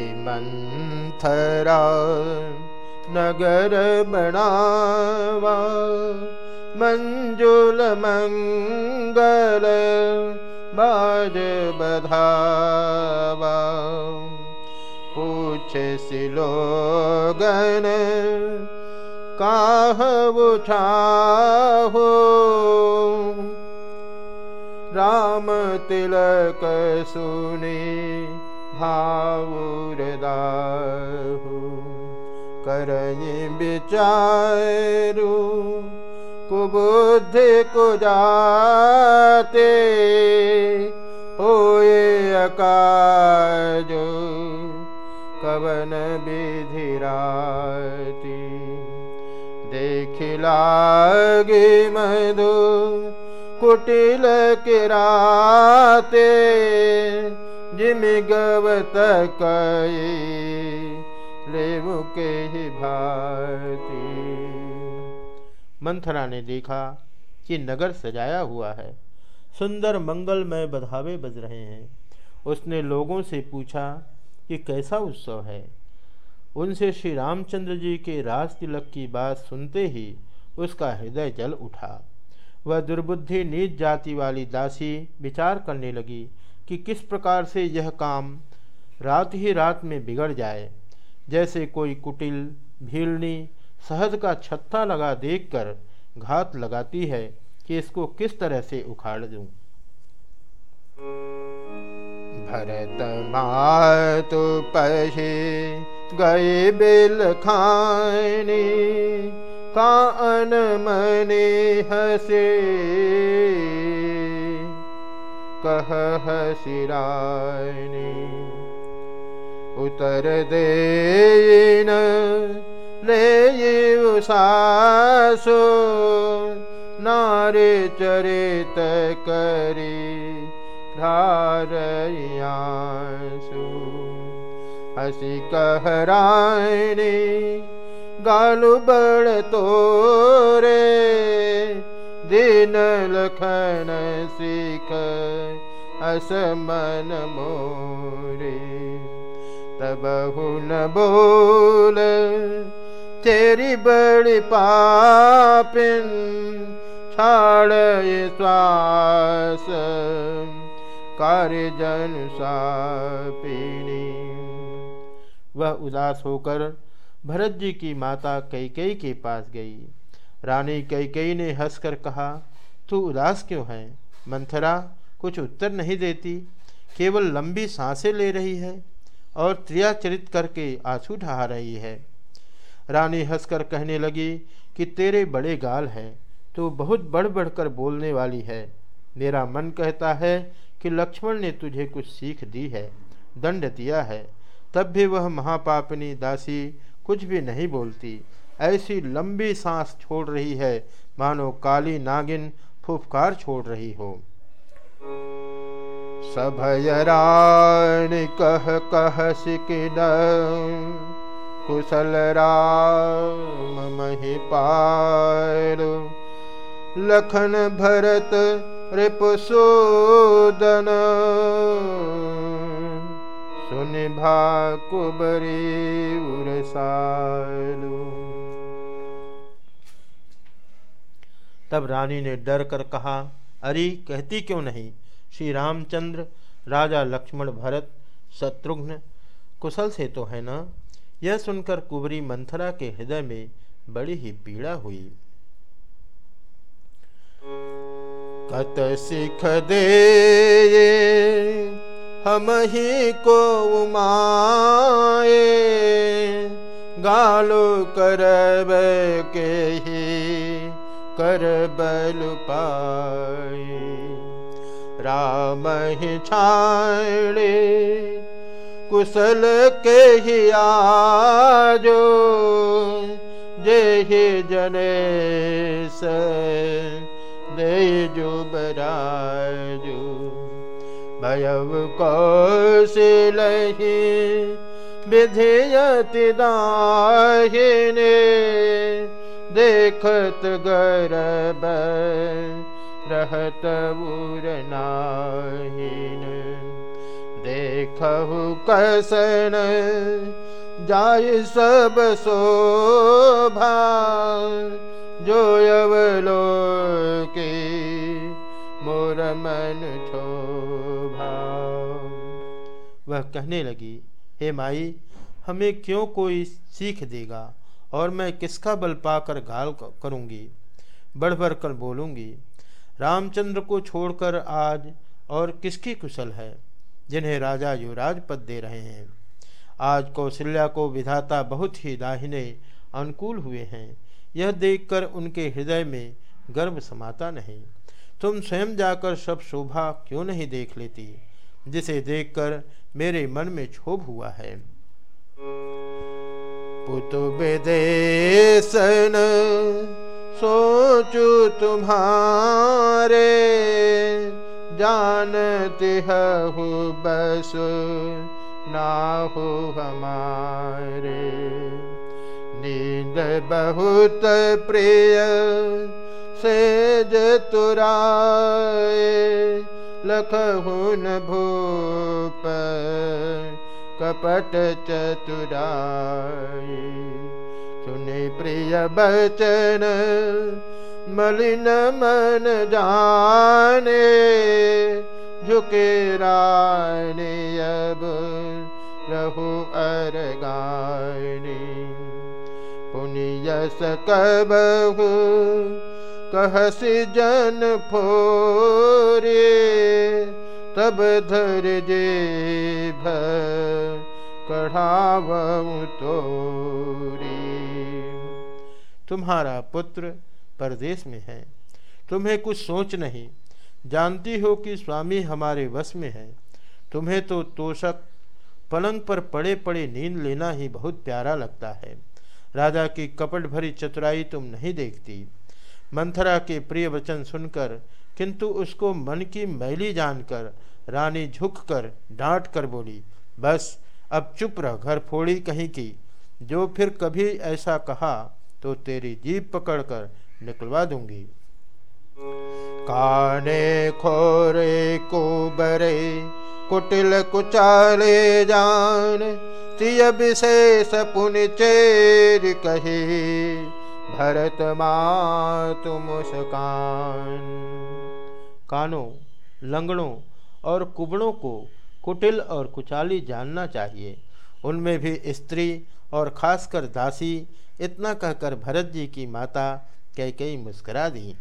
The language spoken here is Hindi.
मंथरा नगर बनावा मंजुल मंगल बाज बधावा पूछ सिलोगन काह उठाहो राम तिलक सुनी भावुरदाहु। करई विचारु कुबुद्धि कुजाते होए अकाजो कवन विधिराती। देखिलागे मधु कुटिल किराते जिम गवत के ही भाती मंथरा ने देखा कि नगर सजाया हुआ है। सुंदर मंगलमय बधावे बज रहे हैं। उसने लोगों से पूछा कि कैसा उत्सव है। उनसे श्री रामचंद्र जी के राज तिलक की बात सुनते ही उसका हृदय जल उठा। वह दुर्बुद्धि, नीच जाति वाली दासी विचार करने लगी। कि किस प्रकार से यह काम रात ही रात में बिगड़ जाए। जैसे कोई कुटिल, भीलनी, सहज का छत्ता लगा देखकर घात लगाती है कि इसको किस तरह से उखाड़ दूँ। भरत मातु पहे गए बिल खानी, कान मने हसे। कह हसिरानी उतर दे ले सासो। नारे चरित करी धारयासु हसी कहरानी गालु बड़ तोरे दिन लखन सीख असमन मोरे। तब न बोल, तेरी बड़ी पापिन छाड़ श्वास कार्य जन सापिनी। वह उदास होकर भरत जी की माता कैकई के पास गई। रानी कैकई ने हंसकर कहा, तू उदास क्यों है? मंथरा, कुछ उत्तर नहीं देती। केवल लंबी साँसें ले रही है और त्रियाचरित करके आँसू ढहा रही है। रानी हंसकर कहने लगी कि तेरे बड़े गाल हैं तो बहुत बढ़ बढ़कर बोलने वाली है। मेरा मन कहता है कि लक्ष्मण ने तुझे कुछ सीख दी है, दंड दिया है। तब भी वह महापापनी दासी कुछ भी नहीं बोलती। ऐसी लंबी सांस छोड़ रही है, मानो काली नागिन फुफकार छोड़ रही हो। सभयराण कह कह कुशल राम पार। लखन भरत रिपुसूदन, सुनिभा कुबरी उरसालू। तब रानी ने डर कर कहा, अरे, कहती क्यों नहीं? श्री रामचंद्र, राजा लक्ष्मण भरत, शत्रुघ्न, कुशल से तो है ना? यह सुनकर कुबरी मंथरा के हृदय में बड़ी ही पीड़ा हुई। कत सिख दे हम ही को उमाए गालो करब के ही बल ही छाड़े कुशल के आजो जे ही जने जो बराजो भयव कौशिल विधियति दाहिने देखत गरब रहत उर नाहिन। देख कसन जाय सब शोभा, जो अवलो के मोर मन छोभा वह कहने लगी, हे माई, हमें क्यों कोई सीख देगा? और मैं किसका बल पाकर गाल करूँगी? बढ़ बढ़ कर बोलूँगी, रामचंद्र को छोड़कर आज और किसकी कुशल है, जिन्हें राजा युवराज पद दे रहे हैं। आज कौशल्या को विधाता बहुत ही दाहिने अनुकूल हुए हैं। यह देखकर उनके हृदय में गर्व समाता नहीं। तुम स्वयं जाकर सब शोभा क्यों नहीं देख लेती, जिसे देखकर मेरे मन में क्षोभ हुआ है? पुतु विदेशन, सोचू तुम्हारे, जानते हु बस, ना हो हमारे। नींद बहुत प्रिय से जतुराए लखहुन भूप कपट सुने प्रिय बचन मलिन मन जाने झुके रानी अब रहु अरगानी पुनियस कबहु कहसी जन फोरे तब धर जे कढ़ाव तोरी। तुम्हारा पुत्र परदेश में है, तुम्हें कुछ सोच नहीं। जानती हो कि स्वामी हमारे वश में है। तुम्हें तो तोषक पलंग पर पड़े पड़े नींद लेना ही बहुत प्यारा लगता है। राजा की कपट भरी चतुराई तुम नहीं देखती। मंथरा के प्रिय वचन सुनकर किंतु उसको मन की मैली जानकर, रानी झुककर डांट कर बोली, बस, अब चुप रह, घर फोड़ी कहीं की। जो फिर कभी ऐसा कहा तो तेरी जीप पकड़कर निकलवा दूँगी। काने खोरे को बरे कुटिल कुचाले जान विशेष पुण्य चेर कहे, भरत मातु मुस्कान। कानों, लंगड़ों और कुबड़ों को कुटिल और कुचाली जानना चाहिए। उनमें भी स्त्री और खासकर दासी इतना कहकर भरत जी की माता कई कई मुस्करा दी।